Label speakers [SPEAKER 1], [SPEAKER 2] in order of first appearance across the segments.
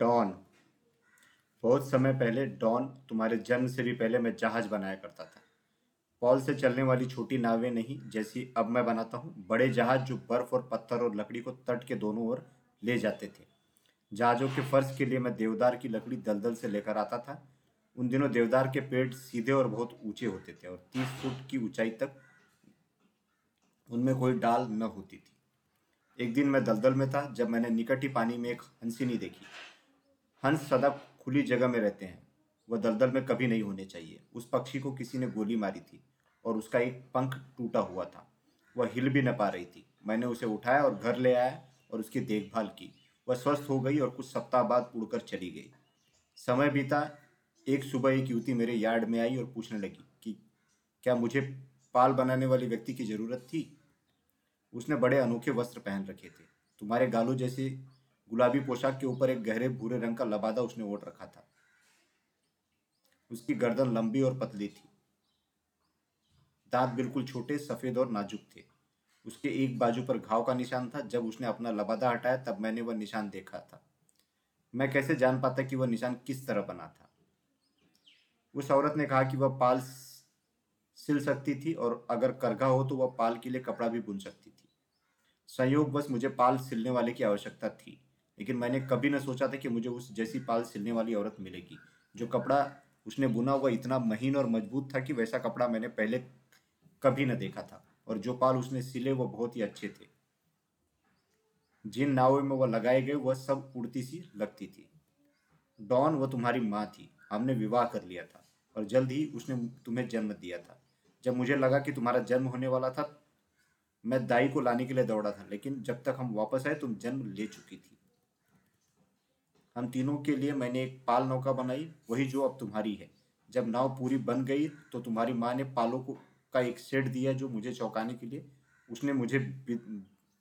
[SPEAKER 1] Don. बहुत समय पहले डॉन तुम्हारे जन्म से भी पहले मैं जहाज़ बनाया करता था। पॉल से चलने वाली छोटी नावें नहीं, जैसी अब मैं बनाता हूँ, बड़े जहाज़ जो बर्फ़ और पत्थर और लकड़ी को तट के दोनों ओर ले जाते थे। जहाजों के फर्श के लिए मैं देवदार की लकड़ी दलदल से लेकर आता था। उन दिनों देवदार के पेड़ सीधे और बहुत ऊँचे होते थे और तीस फुट की ऊंचाई तक उनमें कोई डाल न होती थी। एक दिन मैं दलदल में था, जब मैंने निकट ही पानी में एक हंसिनी देखी। हंस सदा खुली जगह में रहते हैं। वह दलदल में कभी नहीं होने चाहिए। उस पक्षी को किसी ने गोली मारी थी और उसका एक पंख टूटा हुआ था। वह हिल भी न पा रही थी। मैंने उसे उठाया और घर ले आया और उसकी देखभाल की। वह स्वस्थ हो गई और कुछ सप्ताह बाद उड़कर चली गई। समय बीता। एक सुबह एक युवती मेरे यार्ड में आई और पूछने लगी कि, क्या मुझे पाल बनाने वाले व्यक्ति की ज़रूरत थी? उसने बड़े अनोखे वस्त्र पहन रखे थे। तुम्हारे गालों जैसे गुलाबी पोशाक के ऊपर एक गहरे भूरे रंग का लबादा उसने ओढ़ रखा था। उसकी गर्दन लंबी और पतली थी। दांत बिल्कुल छोटे, सफ़ेद और नाजुक थे। उसके एक बाजू पर घाव का निशान था। जब उसने अपना लबादा हटाया, तब मैंने वह निशान देखा था। मैं कैसे जान पाता कि वह निशान किस तरह बना था? उस औरत ने कहा कि वह पाल सिल सकती थी और अगर करघा हो तो वह पाल के लिए कपड़ा भी बुन सकती थी। संयोग बस मुझे पाल सिलने वाले की आवश्यकता थी। लेकिन मैंने कभी न सोचा था कि मुझे उस जैसी पाल सिलने वाली औरत मिलेगी। जो कपड़ा उसने बुना हुआ इतना महीन और मज़बूत था कि वैसा कपड़ा मैंने पहले कभी न देखा था और जो पाल उसने सिले वो बहुत ही अच्छे थे। जिन नावों में वह लगाए गए, वह सब उड़ती सी लगती थी। डॉन वह तुम्हारी माँ थी। हमने विवाह कर लिया था और जल्द ही उसने तुम्हें जन्म दिया था। जब मुझे लगा कि तुम्हारा जन्म होने वाला था, मैं दाई को लाने के लिए दौड़ा था, लेकिन जब तक हम वापस आए, तुम जन्म ले चुकी थी। हम तीनों के लिए मैंने एक पाल नौका बनाई, वही जो अब तुम्हारी है। जब नाव पूरी बन गई तो तुम्हारी माँ ने पालों को, का एक सेट दिया जो मुझे चौंकाने के लिए। उसने मुझे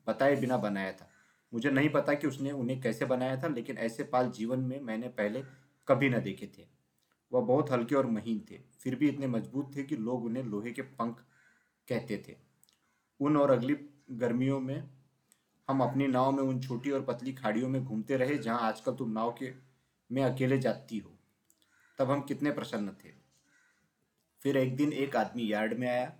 [SPEAKER 1] बताए बिना बनाया था। मुझे नहीं पता कि उसने उन्हें कैसे बनाया था, लेकिन ऐसे पाल जीवन में मैंने पहले कभी न देखे थे। वह बहुत हल्के और महीन थे। फिर भी इतने मज़बूत थे कि लोग उन्हें लोहे के पंख कहते थे। उन और अगली गर्मियों में हम अपनी नाव में उन छोटी और पतली खाड़ियों में घूमते रहे जहाँ आजकल तुम नाव के में अकेले जाती हो। तब हम कितने प्रसन्न थे। फिर एक दिन एक आदमी यार्ड में आया।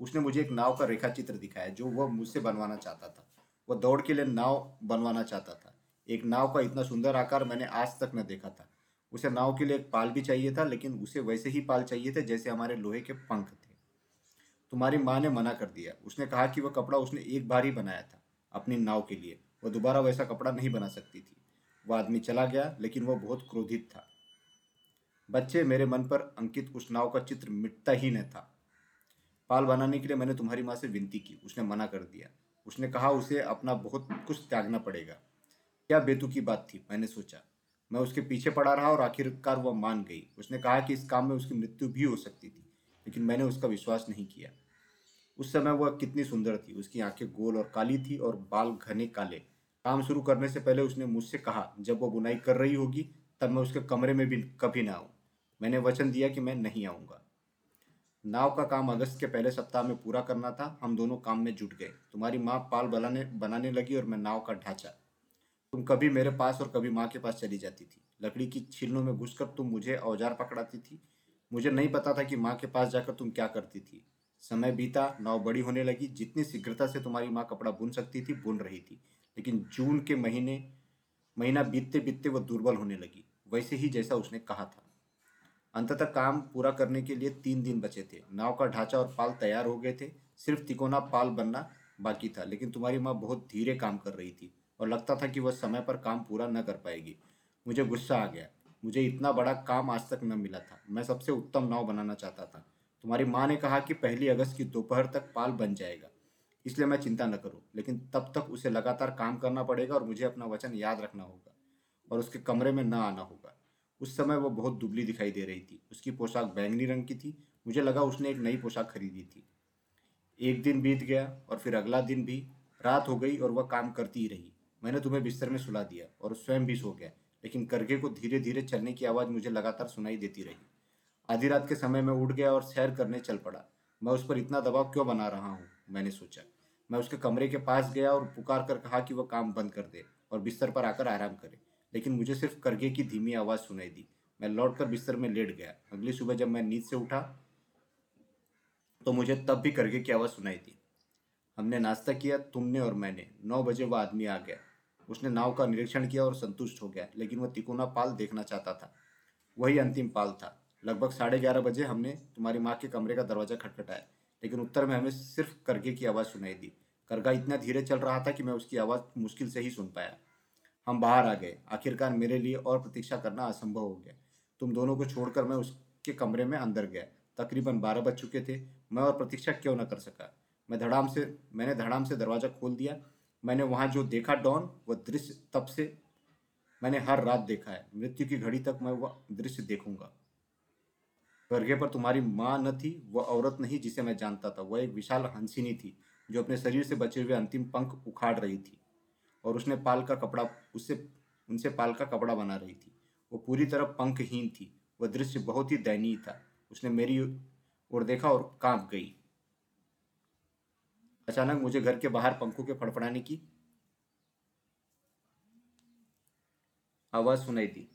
[SPEAKER 1] उसने मुझे एक नाव का रेखा चित्र दिखाया जो वह मुझसे बनवाना चाहता था। वह दौड़ के लिए नाव बनवाना चाहता था। एक नाव का इतना सुंदर आकार मैंने आज तक न देखा था। उसे नाव के लिए एक पाल भी चाहिए था, लेकिन उसे वैसे ही पाल चाहिए थे जैसे हमारे लोहे के पंख थे। तुम्हारी माँ ने मना कर दिया। उसने कहा कि वह कपड़ा उसने एक बार ही बनाया था। अपनी नाव के लिए। वह दोबारा वैसा कपड़ा नहीं बना सकती थी। वह आदमी चला गया, लेकिन वह बहुत क्रोधित था। बच्चे, मेरे मन पर अंकित उस नाव का चित्र मिटता ही न था। पाल बनाने के लिए मैंने तुम्हारी माँ से विनती की। उसने मना कर दिया। उसने कहा, उसे अपना बहुत कुछ त्यागना पड़ेगा। क्या बेतु की बात थी? मैंने सोचा। मैं उसके पीछे पड़ा रहा और आखिरकार वह मान गई। उसने कहा कि इस काम में उसकी मृत्यु भी हो सकती थी, लेकिन मैंने उसका विश्वास नहीं किया। उस समय वह कितनी सुंदर थी। उसकी आँखें गोल और काली थी और बाल घने काले। काम शुरू करने से पहले उसने मुझसे कहा, जब वह बुनाई कर रही होगी, तब मैं उसके कमरे में भी कभी ना आऊँ। मैंने वचन दिया कि मैं नहीं आऊँगा। नाव का काम अगस्त के पहले सप्ताह में पूरा करना था। हम दोनों काम में जुट गए। तुम्हारी माँ पाल बनाने बनाने लगी और मैं नाव का ढांचा। तुम कभी मेरे पास और कभी माँ के पास चली जाती थी। लकड़ी की छीलनों में घुसकर तुम मुझे औज़ार पकड़ाती थी। मुझे नहीं पता था कि माँ के पास जाकर तुम क्या करती थी। समय बीता, नाव बड़ी होने लगी। जितनी शीघ्रता से तुम्हारी माँ कपड़ा बुन सकती थी, बुन रही थी। लेकिन जून के महीने, महीना बीतते बीतते वह दुर्बल होने लगी। वैसे ही जैसा उसने कहा था। अंततः काम पूरा करने के लिए तीन दिन बचे थे। नाव का ढांचा और पाल तैयार हो गए थे। सिर्फ़ तिकोना पाल बनना बाकी था। लेकिन तुम्हारी माँ बहुत धीरे काम कर रही थी और लगता था कि वह समय पर काम पूरा न कर पाएगी। मुझे गुस्सा आ गया। मुझे इतना बड़ा काम आज तक न मिला था। मैं सबसे उत्तम नाव बनाना चाहता था। तुम्हारी माँ ने कहा कि पहली अगस्त की दोपहर तक पाल बन जाएगा। इसलिए मैं चिंता न करूँ, लेकिन तब तक उसे लगातार काम करना पड़ेगा और मुझे अपना वचन याद रखना होगा और उसके कमरे में न आना होगा। उस समय वह बहुत दुबली दिखाई दे रही थी। उसकी पोशाक बैंगनी रंग की थी। मुझे लगा उसने एक नई पोशाक खरीदी थी। एक दिन बीत गया और फिर अगला दिन भी। रात हो गई और वह काम करती ही रही। मैंने तुम्हें बिस्तर में सुला दिया और स्वयं भी सो गया, लेकिन करगे को धीरे धीरे चलने की आवाज़ मुझे लगातार सुनाई देती रही। आधी रात के समय में उठ गया और सैर करने चल पड़ा। मैं उस पर इतना दबाव क्यों बना रहा हूँ? मैंने सोचा। मैं उसके कमरे के पास गया और पुकार कर कहा कि वह काम बंद कर दे और बिस्तर पर आकर आराम करे। लेकिन मुझे सिर्फ़ करगे की धीमी आवाज़ सुनाई दी। मैं लौटकर बिस्तर में लेट गया। अगली सुबह जब मैं नींद से उठा तो मुझे तब भी करगे की आवाज़ सुनाई दी। हमने नाश्ता किया, तुमने और मैंने। नौ बजे वह आदमी आ गया। उसने नाव का निरीक्षण किया और संतुष्ट हो गया, लेकिन वह तिकोना पाल देखना चाहता था। वही अंतिम पाल था। लगभग साढ़े ग्यारह बजे हमने तुम्हारी माँ के कमरे का दरवाज़ा खटखटाया, लेकिन उत्तर में हमें सिर्फ़ करगे की आवाज़ सुनाई दी। करगा इतना धीरे चल रहा था कि मैं उसकी आवाज़ मुश्किल से ही सुन पाया। हम बाहर आ गए। आखिरकार मेरे लिए और प्रतीक्षा करना असंभव हो गया। तुम दोनों को छोड़कर मैं उसके कमरे में अंदर गया। तकरीबन बारह बज चुके थे। मैं और प्रतीक्षा क्यों न कर सका? मैं धड़ाम से, मैंने धड़ाम से दरवाज़ा खोल दिया। मैंने वहाँ जो देखा डॉन, वह दृश्य तब से मैंने हर रात देखा है। मृत्यु की घड़ी तक मैं वह दृश्य देखूँगा। वर्गे पर तुम्हारी माँ न थी, वह औरत नहीं जिसे मैं जानता था। वह एक विशाल हंसिनी थी, जो अपने शरीर से बचे हुए अंतिम पंख उखाड़ रही थी और उसने पाल का कपड़ा, उससे, उनसे पाल का कपड़ा बना रही थी। वो पूरी तरह पंखहीन थी। वह दृश्य बहुत ही दयनीय था। उसने मेरी ओर देखा और काँप गई। अचानक मुझे घर के बाहर पंखों के फड़फड़ाने की आवाज़ सुनाई दी।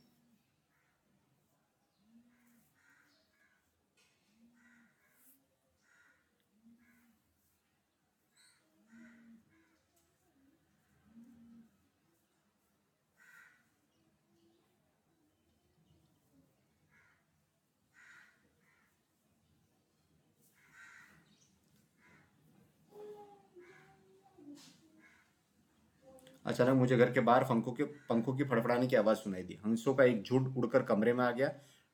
[SPEAKER 1] अचानक मुझे घर के बाहर पंखों के, पंखों की फड़फड़ाने की आवाज़ सुनाई दी। हंसों का एक झुंड उड़कर कमरे में आ गया।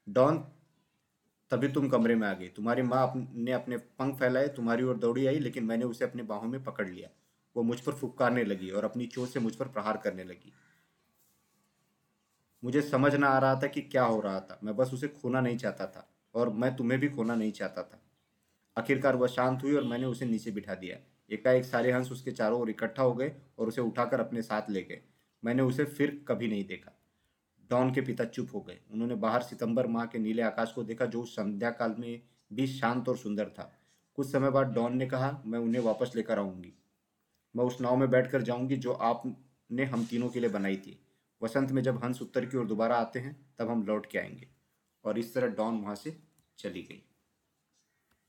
[SPEAKER 1] डॉन, तभी तुम कमरे में आ गई। तुम्हारी माँ ने अपने पंख फैलाए, तुम्हारी ओर दौड़ी आई, लेकिन मैंने उसे अपने बाहों में पकड़ लिया। वो मुझ पर फुपकारने लगी और अपनी चोट से मुझ पर प्रहार करने लगी। मुझे समझ ना आ रहा था कि क्या हो रहा था। मैं बस उसे खोना नहीं चाहता था और मैं तुम्हें भी खोना नहीं चाहता था। आखिरकार वह शांत हुई और मैंने उसे नीचे बिठा दिया। एकाएक सारे हंस उसके चारों ओर इकट्ठा हो गए और उसे उठाकर अपने साथ ले गए। मैंने उसे फिर कभी नहीं देखा। डॉन के पिता चुप हो गए। उन्होंने बाहर सितंबर माह के नीले आकाश को देखा जो उस संध्या काल में भी शांत और सुंदर था। कुछ समय बाद डॉन ने कहा, मैं उन्हें वापस लेकर आऊँगी। मैं उस नाव में बैठकर जाऊँगी जो आपने हम तीनों के लिए बनाई थी। वसंत में जब हंस उत्तर की ओर दोबारा आते हैं, तब हम लौट के आएँगे। और इस तरह डॉन वहाँ से चली गई।